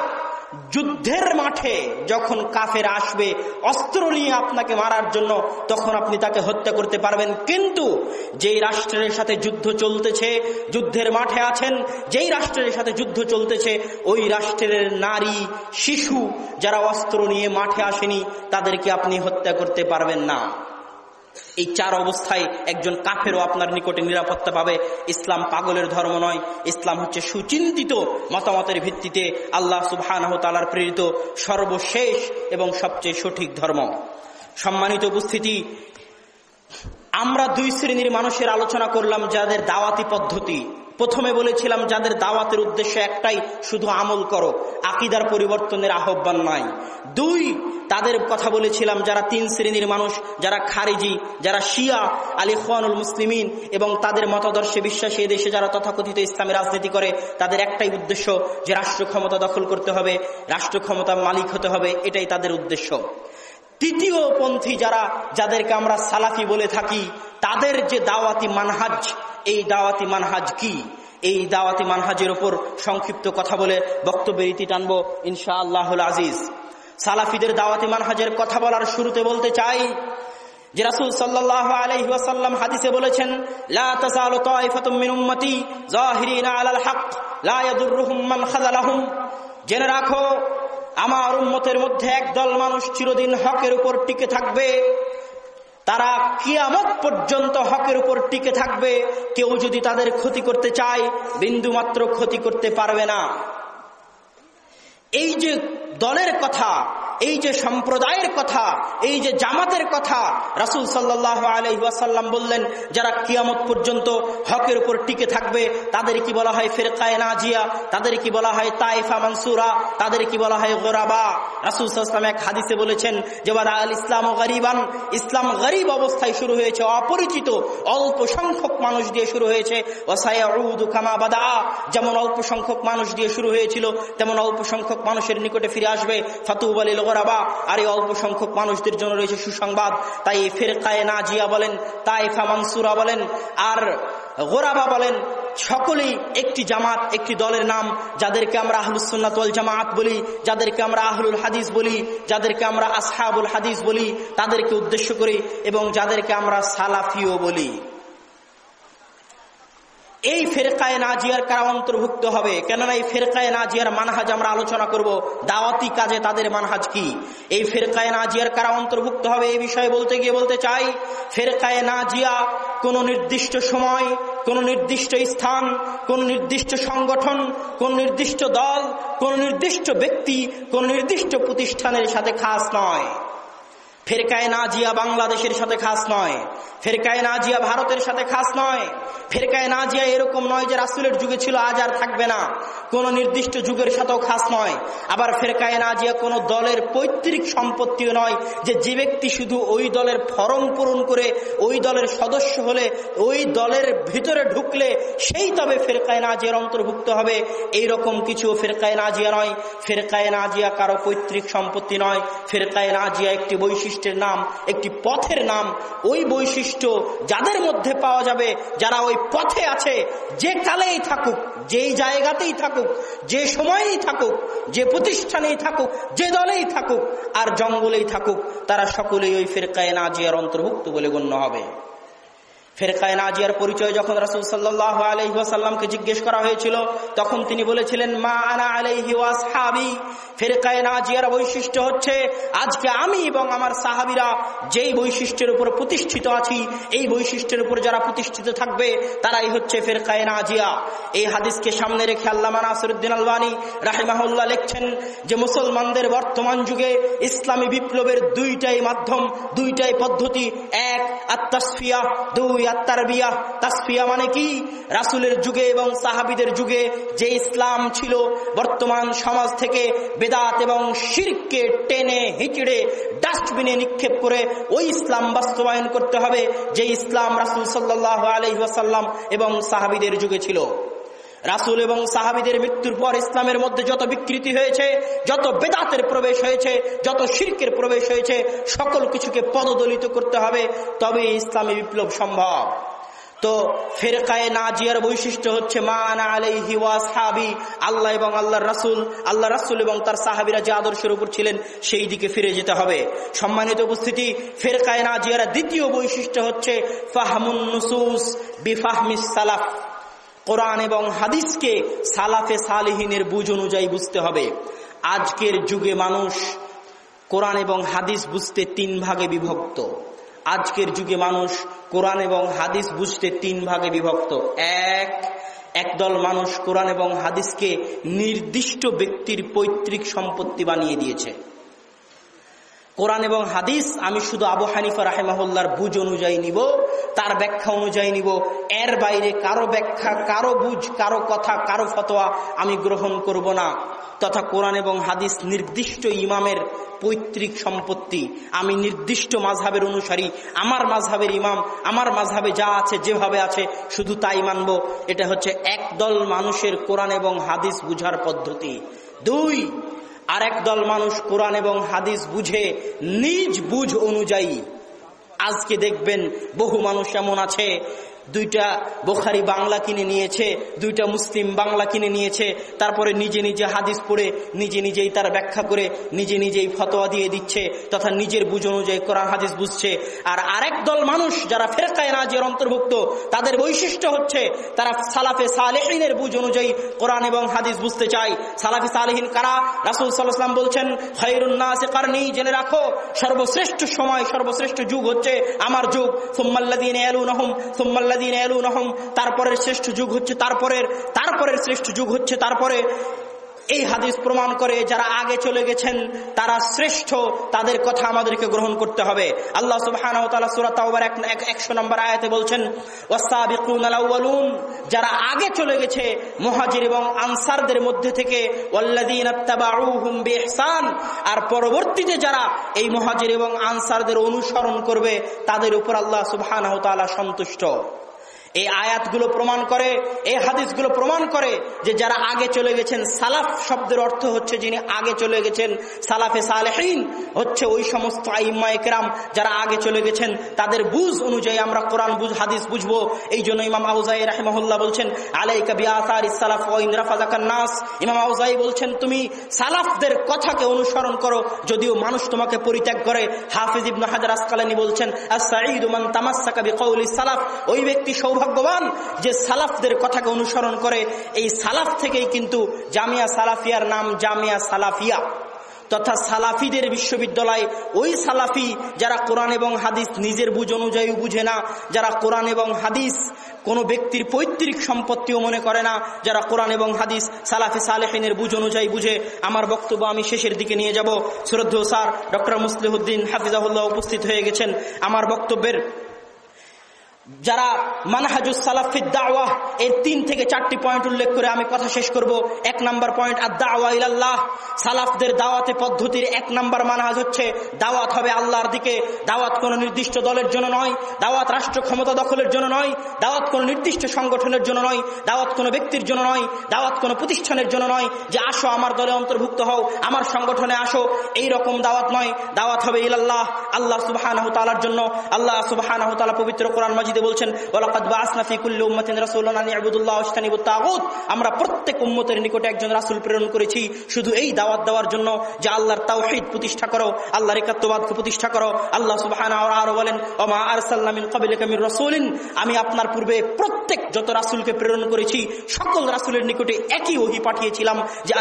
যুদ্ধের মাঠে যখন কাফের আসবে, অস্ত্র নিয়ে আপনাকে মারার জন্য তখন আপনি তাকে হত্যা করতে পারবেন। কিন্তু যেই রাষ্ট্রের সাথে যুদ্ধ চলতেছে, যুদ্ধের মাঠে আছেন, যেই রাষ্ট্রের সাথে যুদ্ধ চলতেছে, ওই রাষ্ট্রের নারী, শিশু যারা অস্ত্র নিয়ে মাঠে আসেনি, তাদেরকে আপনি হত্যা করতে পারবেন না। এই চার অবস্থায় একজন কাফেরও আপনার নিকটে নিরাপত্তা পাবে। ইসলাম পাগলের ধর্ম নয়। ইসলাম হচ্ছে সুচিন্তিত মতামতের ভিত্তিতে আল্লাহ সুবাহ তালার প্রেরিত সর্বশেষ এবং সবচেয়ে সঠিক ধর্ম। সম্মানিত উপস্থিতি, আমরা দুই শ্রেণির মানুষের আলোচনা করলাম যাদের দাওয়াতি পদ্ধতি। প্রথমে বলেছিলাম, যাদের দাওয়াতের উদ্দেশ্য একটাই, শুধু আমল করো। আকিদার পরিবর্তনের আহ্বান নাই। দুই, তাদের কথা বলেছিলাম, যারা তিন শ্রেণির মানুষ, যারা খারিজি, যারা শিয়া, আলী খানুল মুসলিমিন, এবং তাদের মতাদর্শে বিশ্বাসী দেশে যারা তথাকথিত ইসলামী রাজনীতি করে, তাদের একটাই উদ্দেশ্য, যে রাষ্ট্র ক্ষমতা দখল করতে হবে, রাষ্ট্র ক্ষমতার মালিক হতে হবে, এটাই তাদের উদ্দেশ্য। তৃতীয় পন্থী যারা, যাদেরকে আমরা সালাফি বলে থাকি, তাদের যে দাওয়াতি মানহাজ এই দাওয়াতি মানহাজ কি? এই দাওয়াতি মানহাজের ওপর সংক্ষিপ্ত কথা বলে বক্তব্যের ইতি টানবো ইনশা আল্লাহ আজিজ। সালাফিদের দাওয়াতি মানহাজের কথা বলার শুরুতে বলতে চাই যে রাসুল সাল্লাহ আলহি ওয়াসাল্লাম হাদিসে বলেছেন, লা তাসালু তাইফাতুম মিন উম্মতি জাহিরিনা আলাল হক, লা ইয়াদুররুহুম মান খাযালাহুম। জেনে রাখো, আমার উম্মতের মধ্যে একদল মানুষ চিরদিন হকের উপর টিকে থাকবে। তারা কিয়ামত পর্যন্ত হকের উপর টিকে থাকবে। কেউ যদি তাদের ক্ষতি করতে চায়, বিন্দুমাত্র ক্ষতি করতে পারবে না। এই যে দলের কথা এই যে সম্প্রদায়ের কথা, এই যে জামাতের কথা, রাসুল সাল্লাহ আলহিহাসাল্লাম বললেন, যারা কিয়ামত পর্যন্ত হকের উপর টিকে থাকবে, তাদের কি বলা হয় ফেরকায় নাজিয়া, তাদের কি বলা হয় তাইফা মানসুরা, তাদের কি বলা হয় গোরাবা? রাসুল সাল্লাম এক হাদিসে বলেছেন যে বাদা আল ইসলাম ও গরিবান ইসলাম গরিব অবস্থায় শুরু হয়েছে, অপরিচিত, অল্প সংখ্যক মানুষ দিয়ে শুরু হয়েছে। যেমন অল্প সংখ্যক মানুষ দিয়ে শুরু হয়েছিল, তেমন অল্প সংখ্যক মানুষের নিকটে ফিরে আসবে। ফাতুব আলী গোরাবা আর এই অল্প সংখ্যক মানুষদের জন্য রয়েছে সুসংবাদ। তাই ফেরকায় নাজিয়া বলেন, তাইফা মানসুরা বলেন, আর গোরাবা বলেন, সকলেই একটি জামাত, একটি দলের নাম, যাদেরকে আমরা আহলুসুল্নাতল জামাত বলি, যাদেরকে আমরা আহলুল হাদিস বলি, যাদেরকে আমরা আসহাবুল হাদিস বলি, তাদেরকে উদ্দেশ্য করি এবং যাদেরকে আমরা সালাফিও বলি। এই ফেরকায় নাজিয়ার কারা অন্তর্ভুক্ত হবে? কেননা এই ফেরকায় নাজিয়ার মানহাজ আমরা আলোচনা করব। দাওয়াতি কাজে তাদের মানহাজ কি? এই ফেরকায় নাজিয়ার কারা অন্তর্ভুক্ত হবে এই বিষয়ে বলতে গিয়ে বলতে চাই, ফেরকায় নাজিয়া কোন নির্দিষ্ট সময়, কোন নির্দিষ্ট স্থান, কোন নির্দিষ্ট সংগঠন, কোন নির্দিষ্ট দল, কোন নির্দিষ্ট ব্যক্তি, কোন নির্দিষ্ট প্রতিষ্ঠানের সাথে খাস নয়। ফেরকায় নাজিয়া বাংলাদেশের সাথে খাস নয়। ফেরকায় নাজিয়া ভারতের সাথে খাস নয়। ফেরকায় নাজিয়া এরকম নয় যে রাসুলের যুগে ছিল, আজ আর থাকবে না। কোন নির্দিষ্ট যুগের সাথেও খাস নয়। আবার ফেরকায় নাজিয়া কোনো দলের পৈতৃক সম্পত্তিও নয় যে যে ব্যক্তি শুধু ওই দলের ফরম পূরণ করে, ওই দলের সদস্য হলে, ওই দলের ভিতরে ঢুকলে সেই তবে ফেরকায় নাজিয়ার অন্তর্ভুক্ত হবে। এই রকম কিছু ফেরকায় নাজিয়া নয়। ফেরকায় নাজিয়া কারও পৈতৃক সম্পত্তি নয়। ফেরকায় নাজিয়া একটি বৈশিষ্ট্যের নাম, একটি পথের নাম, ওই বৈশিষ্ট্য যাদের মধ্যে পাওয়া যাবে, যারা ওই পথে আছে, যে কালেই থাকুক, যেই জায়গাতেই থাকুক, যে সময়েই থাকুক, যে প্রতিষ্ঠানেই থাকুক, যে দলেই থাকুক, আর জঙ্গলেই থাকুক, তারা সকলেই ওই ফেরকায় নাজিয়ার অন্তর্ভুক্ত বলে গণ্য হবে। ফেরকায় নাজিয়ার পরিচয় যখন রাসুল সাল্লাহ আলহিহাসাল্লামকে জিজ্ঞেস করা হয়েছিল, তখন তিনি বলেছিলেন, মা আনা আলাইহি ওয়াসহাবি ফেরকায় নাজিয়ার বৈশিষ্ট্য হচ্ছে, আজকে আমি এবং আমার সাহাবিরা যেই বৈশিষ্ট্যের উপর প্রতিষ্ঠিত আছি, এই বৈশিষ্ট্যের উপর যারা প্রতিষ্ঠিত থাকবে, তারাই হচ্ছে ফেরকায় নাজিয়া। এই হাদিসকে সামনে রেখে আল্লামা নাসরুদ্দিন আলবানী রাহেমাহুল্লাহ লিখছেন যে, মুসলমানদের বর্তমান যুগে ইসলামী বিপ্লবের দুইটাই মাধ্যম, দুইটাই পদ্ধতি, এক আত্মাসফিয়া দুই মানে কি? রাসুলের যুগে এবং সাহাবিদের যুগে যে ইসলাম ছিল, বর্তমান সমাজ থেকে বেদাত এবং শিরকে টেনে, হিচড়ে, ডাস্টবিনে নিক্ষেপ করে ওই ইসলাম বাস্তবায়ন করতে হবে, যে ইসলাম রাসুল সাল্লাহ আলহিহাসাল্লাম এবং সাহাবিদের যুগে ছিল। রাসুল এবং সাহাবিদের মৃত্যুর পর ইসলামের মধ্যে যত বিকৃতি হয়েছে, যত বেদাতের প্রবেশ হয়েছে, যত শির্কের প্রবেশ হয়েছে, সকল কিছুকে পদদলিত করতে হবে তবে ইসলামী বিপ্লব সম্ভব। তো ফেরকায়ে নাজিয়ার বৈশিষ্ট্য হচ্ছে, মানা আলাইহি ওয়াসহাবি আল্লাহ এবং আল্লাহর রাসূল, আল্লাহ রাসূল এবং তার সাহাবীরা যে আদর্শের উপর ছিলেন, সেই দিকে ফিরে যেতে হবে। সম্মানিত উপস্থিতি, ফেরকায়ে নাজিয়ার দ্বিতীয় বৈশিষ্ট্য হচ্ছে, ফাহমুন নুসুস বিফাহমিস সালাফ। কোরআন এবং হাদিসকে সালাফে সালিহিনের বুঝ অনুযায়ী বুঝতে হবে। আজকের যুগে মানুষ কোরআন এবং হাদিস বুঝতে তিন ভাগে বিভক্ত। আজকের যুগে মানুষ কোরআন এবং হাদিস বুঝতে তিন ভাগে বিভক্ত। এক, একদল মানুষ কোরআন এবং হাদিসকে নির্দিষ্ট ব্যক্তির পৈতৃক সম্পত্তি বানিয়ে দিয়েছে। কোরআন এবং হাদিস, আমি শুধু আবু হানিফা রাহেমাহুল্লার বুঝ অনুযায়ী নিব, তার ব্যাখ্যা অনুযায়ী নিব। এর বাইরে কারও ব্যাখ্যা, কারও বুঝ, কারও কথা, কারও ফতোয়া আমি গ্রহণ করব না। তথা কোরআন এবং হাদিস নির্দিষ্ট ইমামের পৈতৃক সম্পত্তি। আমি নির্দিষ্ট মাঝহাবের অনুসারী, আমার মাঝহাবের ইমাম, আমার মাঝহাবে যা আছে, যেভাবে আছে, শুধু তাই মানব। এটা হচ্ছে একদল মানুষের কোরআন এবং হাদিস বুঝার পদ্ধতি। দুই আরেক দল মানুষ কোরআন এবং হাদিস বুঝে, নিজ বুঝ অনুযায়ী। আজকে দেখবেন বহু মানুষ এমন আছে দুইটা বোখারি বাংলা কিনে নিয়েছে, দুইটা মুসলিম বাংলা কিনে নিয়েছে, তারপরে নিজে নিজে হাদিস পড়ে, নিজে নিজেই তার ব্যাখ্যা করে, নিজে নিজেই ফতোয়া দিয়ে দিচ্ছে, তথা নিজের বুঝ অনুযায়ী কোরআন হাদিস বুঝছে। আর আরেক দল মানুষ যারা ফেরকায় নাজের অন্তর্ভুক্ত, তাদের বৈশিষ্ট্য হচ্ছে তারা সালাফে সালেহিনের বুঝ অনুযায়ী কোরআন এবং হাদিস বুঝতে চায়। সালাফে সালেহিন কারা? রাসুল সাল্লাহাম বলছেন খৈরুন্নাসে কারণেই জেনে রাখো, সর্বশ্রেষ্ঠ সময়, সর্বশ্রেষ্ঠ যুগ হচ্ছে আমার যুগ। সোম্মাল্লাদিন এলু নহম সোম্মাল্লা তারপরের শ্রেষ্ঠ যুগ হচ্ছে তারপরের তারপরের শ্রেষ্ঠ যুগ হচ্ছে তারপরে এই হাদিস প্রমাণ করে যারা আগে চলে গেছেন, তারা শ্রেষ্ঠ, তাদের কথা আমাদেরকে গ্রহণ করতে হবে। আল্লাহ সুবাহ একশো নম্বর আয়াতে বলছেন যারা আগে চলে গেছে, মহাজির এবং আনসারদের মধ্যে থেকে আর পরবর্তীতে যারা এই মহাজির এবং আনসারদের অনুসরণ করবে, তাদের উপর আল্লাহ সুবাহ সন্তুষ্ট। এই আয়াতগুলো প্রমাণ করে, এই হাদিসগুলো প্রমাণ করে যে যারা আগে চলে গেছেন, সালাফ শব্দের অর্থ হচ্ছে যিনি আগে চলে গেছেন, সালাফে সালেহীন হচ্ছে ওই সমস্ত আইম্মা একরাম যারা আগে চলে গেছেন, তাদের বুঝ অনুযায়ী আমরা কোরআন বুঝ, হাদিস বুঝব। এই জন্য ইমাম আউজাই রাহেমহল্লা বলছেন, আলাইকা বিআসার ইসালাফ নাস। ইমাম আউজাই বলছেন, তুমি সালাফদের কথাকে অনুসরণ করো, যদিও মানুষ তোমাকে পরিত্যাগ করে। হাফিজ ইবনু হাজার আসকালানি বলছেন সালাফ। ওই ব্যক্তি সৌভাগ্য সৌভাগ্যবান যে সালাফদের কথাকে অনুসরণ করে এই সালাফ থেকেই কিন্তু জামিয়া সালাফিয়ার নাম জামিয়া সালাফিয়া তথা সালাফিদের বিশ্ববিদ্যালয় ওই সালাফি যারা কোরআন এবং হাদিস নিজের বুঝ অনুযায়ী বুঝে না, যারা কোরআন এবং হাদিস কোনো ব্যক্তির পৈতৃক সম্পত্তিও মনে করে না, যারা কোরআন এবং হাদিস সালাফি সালেহিনের বুঝ অনুযায়ী বুঝে, আমার বক্তব্য আমি শেষের দিকে নিয়ে যাব। শ্রদ্ধ স্যার, ডক্টর মুসলিহুদ্দিন হাফিজাহুল্লাহ উপস্থিত হয়ে গেছেন। আমার বক্তব্যের যারা মানহাজুস সালাফিদ দাওয়াহ এর তিন থেকে চারটি পয়েন্ট উল্লেখ করে আমি কথা শেষ করব। এক নাম্বার পয়েন্ট আর দাওয়া ইলাল্লাহ। সালাফদের দাওয়াতে পদ্ধতির এক নাম্বার মানহাজ হচ্ছে, দাওয়াত হবে আল্লাহর দিকে। দাওয়াত কোনো নির্দিষ্ট দলের জন্য নয়, দাওয়াত রাষ্ট্র ক্ষমতা দখলের জন্য নয়, দাওয়াত কোনো নির্দিষ্ট সংগঠনের জন্য নয়, দাওয়াত কোনো ব্যক্তির জন্য নয়, দাওয়াত কোনো প্রতিষ্ঠানের জন্য নয় যে আসো আমার দলে অন্তর্ভুক্ত হও, আমার সংগঠনে আসো। এই রকম দাওয়াত নয়, দাওয়াত হবে ইলাল্লাহ, আল্লাহ সুবাহ জন্য। আল্লাহ সুবাহ পবিত্র কোরআন মাজিদ মসজিদে বলছেন আমরা প্রত্যেক উম্মতের নিকটে একজন রাসূল প্রেরণ করেছি। শুধু এই দাওয়াত দেওয়ার জন্য যে আল্লাহর তাওহীদ প্রতিষ্ঠা করো, আল্লাহর একাত্মবাদকে প্রতিষ্ঠা করো, আল্লাহ সুবহানাহু ওয়া আরও বলেন রাসূলিন। আমি আপনার পূর্বে প্রত্যেক যত রাসূলকে প্রেরণ করেছি, সকল রাসূলের নিকটে একই ওহী পাঠিয়েছিলাম যে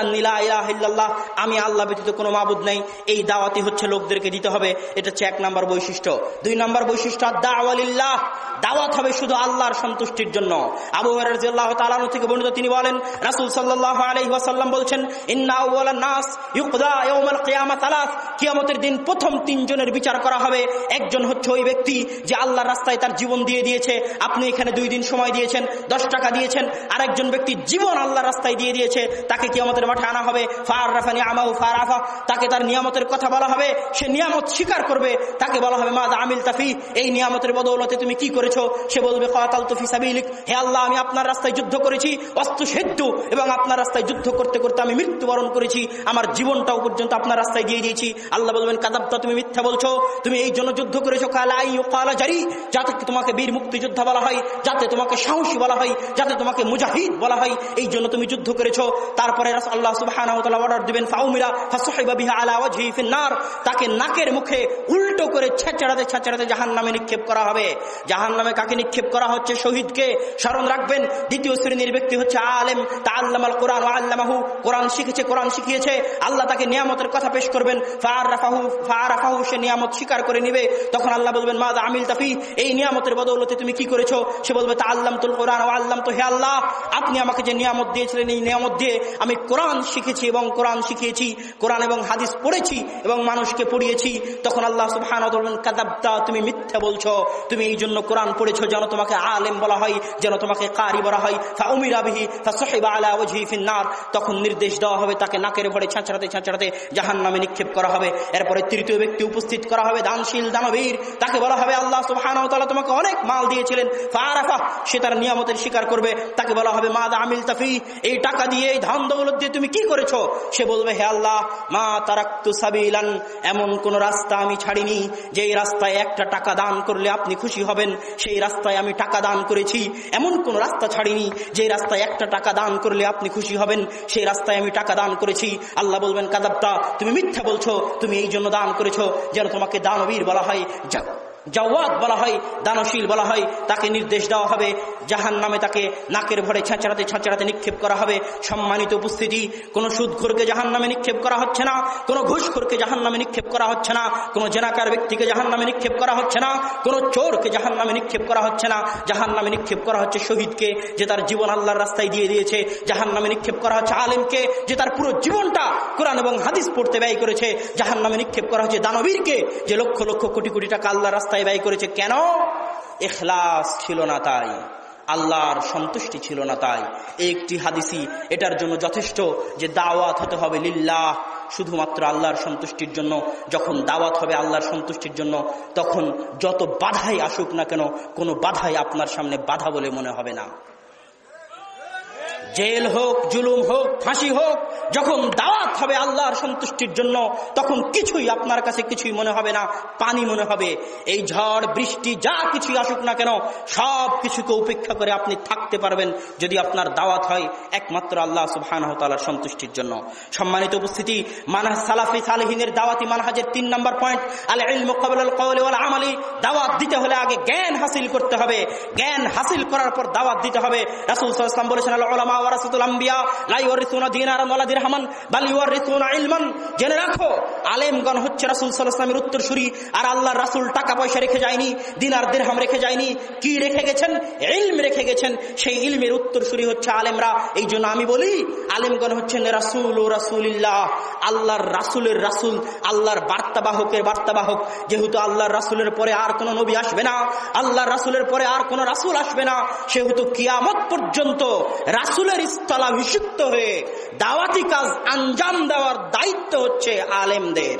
ইল্লাল্লাহ, আমি আল্লাহ ব্যতীত কোনো মাবুদ নেই। এই দাওয়াতি হচ্ছে লোকদেরকে দিতে হবে। এটা হচ্ছে এক নাম্বার বৈশিষ্ট্য। দুই নাম্বার বৈশিষ্ট্য দাওয়ালিল্লাহ দাওয়াত হবে শুধু আল্লাহর সন্তুষ্টির জন্য। আবু তালানু থেকে বর্ণিত তিনি বলেন, রাসুল সাল্লাহ আলহিহাসাল্লাম বলছেন নাস কিয়ামতের দিন প্রথম তিনজনের বিচার করা হবে। একজন হচ্ছে ওই ব্যক্তি যে আল্লাহর রাস্তায় তার জীবন দিয়ে দিয়েছে। আপনি এখানে দুই দিন সময় দিয়েছেন, দশ টাকা দিয়েছেন। আরেকজন ব্যক্তি জীবন আল্লাহর রাস্তায় দিয়ে দিয়েছে, তাকে কিয়ামতের মাঠে আনা হবে। ফার রাফানি আমাহু ফার আফা তাকে তার নিয়ামতের কথা বলা হবে। সে নিয়ামত স্বীকার করবে, তাকে বলা হবে মা আমিল তাফি এই নিয়ামতের বদৌলতে তুমি কি করেছ? সে বলবে কাতাল তুফি সাবিলিক। হে আল্লাহ, আমি আপনার রাস্তায় যুদ্ধ করেছি। অস্ত্র সেদ্ধ এবং আপনার রাস্তায় যুদ্ধ করতে করতে আমি মৃত্যুবরণ করেছি। আমার জীবনটাও পর্যন্ত আপনার রাস্তায় দিয়ে দিয়েছি। আল্লাহ বলবেন কাদাবটা তুমি মিথ্যা বলছো। তুমি এই জন্য যুদ্ধ করেছ কালাই ও কালা জারি, যাতে তোমাকে বীর মুক্তিযোদ্ধা বলা হয়, যাতে তোমাকে সাহসী বলা হয়, যাতে তোমাকে মুজাহিদ বলা হয়। এই জন্য তুমি যুদ্ধ করেছ। তারপরে আল্লাহ সুবাহ অর্ডার দিবেন ফাউমিরা তাকে নাকের মুখে উল্টো করে ছেঁচড়াতে ছেঁচড়াতে জাহান নামে নিক্ষেপ করা হবে। জাহান নামে কাকে নিক্ষেপ করা হচ্ছে? শহীদকে স্মরণ রাখবেন। দ্বিতীয় শ্রেণির ব্যক্তি হচ্ছে আলেম। তা আল্লামাল কোরআন আল্লামাহু। কোরআন শিখেছে, কোরআন শিখিয়েছে। আল্লাহ তাকে নিয়ামতের কথা পেশ করবেন। ফার রাফাহু ফার সে নিয়ামত স্বীকার করে নিবে। তখন আল্লাহ বলবেন মা আমিল তাফি এই নিয়ামতের বদৌলতে তুমি কি করেছ? সে বলবে তা আল্লাম তুল কোরআন আল্লাম তো হে আল্লাহ, আপনি আমাকে যে নিয়ামত দিয়েছিলেন, এই নিয়ামত দিয়ে আমি কোরআন শিখেছি এবং কোরআন শিখিয়েছি, কোরআন এবং হাদিস পড়েছি এবং মানুষকে পড়িয়েছি। তখন আল্লাহ সুবহান কাদাবতা, তুমি মিথ্যা বলছো। তুমি এই জন্য কোরআন পড়েছো যেন তোমাকে আলেম বলা হয়, যেন তোমাকে কারি বলা হয়। তখন নির্দেশ দেওয়া হবে তাকে নাকের ভরে ছাঁচড়াতে ছাঁচড়াতে জাহান নামে নিক্ষেপ করা হবে। এরপরে তৃতীয় ব্যক্তি উপস্থিত করা হবে দানশীল দানবীর। তাকে বলা হবে, আল্লাহ সুবহান তোমাকে অনেক মাল দিয়েছিলেন। সে তার নিয়ামতের স্বীকার করবে। তাকে বলা হবে মা দা আমিল তাফি এই টাকা দিয়ে, এই ধান দৌলত দিয়ে তুমি কি করেছ? সে বলবে, হে আল্লাহ, মা তারাক্তু সাবিলান, এমন কোন রাস্তা আমি ছাড়িনি। যে রাস্তায় একটা টাকা দান করলে আপনি খুশি হবেন সেই রাস্তায় আমি টাকা দান করেছি। এমন কোন রাস্তা ছাড়িনি। যে রাস্তায় একটা টাকা দান করলে আপনি খুশি হবেন, সেই রাস্তায় আমি টাকা দান করেছি। আল্লাহ বলবেন, কাদাবটা, তুমি মিথ্যা বলছো, তুমি এই জন্য দান করেছ, যেন তোমাকে দানবীর বলা হয়। জাওয়াত বলা হয়, দানশীল বলা হয়, তাকে নির্দেশ দেওয়া হবে। জাহান নামে তাকে নাকের ভরে ছাঁচড়াতে ছাঁচড়াতে নিক্ষেপ করা হবে। সম্মানিত উপস্থিতি, কোনো সুদখোরকে জাহান নামে নিক্ষেপ করা হচ্ছে না, কোনো ঘুষখোরকে জাহান নামে নিক্ষেপ করা হচ্ছে না, কোনো জেনাকার ব্যক্তিকে জাহান নামে নিক্ষেপ করা হচ্ছে না, কোনো চোরকে জাহান নামে নিক্ষেপ করা হচ্ছে না। জাহান নামে নিক্ষেপ করা হচ্ছে শহীদকে, যে তার জীবন আল্লাহর রাস্তায় দিয়ে দিয়েছে। জাহান নামে নিক্ষেপ করা হচ্ছে আলেমকে, যে তার পুরো জীবনটা কোরআন এবং হাদিস পড়তে ব্যয় করেছে। জাহান নামে নিক্ষেপ করা হচ্ছে দানবীরকে, যে লক্ষ লক্ষ কোটি কোটি টাকা আল্লাহ রাস্তায় ব্যয় করেছে কেন? এখলাস ছিল না তাই। আল্লাহর সন্তুষ্টি ছিল না তাই। একটি হাদিসি এটার জন্য যথেষ্ট যে দাওয়াত হতে হবে লিল্লাহ, শুধুমাত্র আল্লাহর সন্তুষ্টির জন্য। যখন দাওয়াত হবে আল্লাহর সন্তুষ্টির জন্য, তখন যত বাধাই আসুক না কেন, কোনো বাধাই আপনার সামনে বাধা বলে মনে হবে না। জেল হোক, জুলুম হোক, ফাঁসি হোক, যখন দাওয়াত হবে আল্লাহর সন্তুষ্টির জন্য, তখন কিছুই আপনার কাছে কিছুই মনে হবে না, পানি মনে হবে। এই ঝড়, বৃষ্টি, যা কিছুই আসুক না কেন, সব কিছুকে উপেক্ষা করে আপনি থাকতে পারবেন যদি আপনার দাওয়াত হয় একমাত্র আল্লাহ সুবাহর সন্তুষ্টির জন্য। সম্মানিত উপস্থিতি, মানহাজ সালাফি সালহিনের দাওয়াতি মানহাজের তিন নম্বর পয়েন্ট আল আমালি, দাওয়াত দিতে হলে আগে জ্ঞান হাসিল করতে হবে। জ্ঞান হাসিল করার পর দাওয়াত দিতে হবে। রাসুল সাল্লাম বলেছেন আল্লাহ জেনে রাখো হচ্ছে রাসূল উত্তরসূরি, আর আল্লাহর রাসূল টাকা পয়সা রেখে যায়নি, দিনার রেখে যায়নি, কি রেখে গেছেন? ইলম রেখে গেছেন। সেই ইলমের উত্তরসূরি হচ্ছে আলেমরা। এই জন্য আমি বলি, আলেমগণ হচ্ছেন রাসূল ও রাসূলিল্লাহ। আল্লাহর রাসূলের রাসূল, আল্লাহর বার্তাবাহকের বার্তাবাহক। যেহেতু আল্লাহর রাসূলের পরে আর কোনো নবী আসবে না, আল্লাহর রাসূলের পরে আর কোনো রাসূল আসবে না, সেহেতু কিয়ামত পর্যন্ত রাসূলের স্থলাভিষিক্ত হয়ে দাওয়াতি কাজ আঞ্জাম দেওয়ার দায়িত্ব হচ্ছে আলেমদের।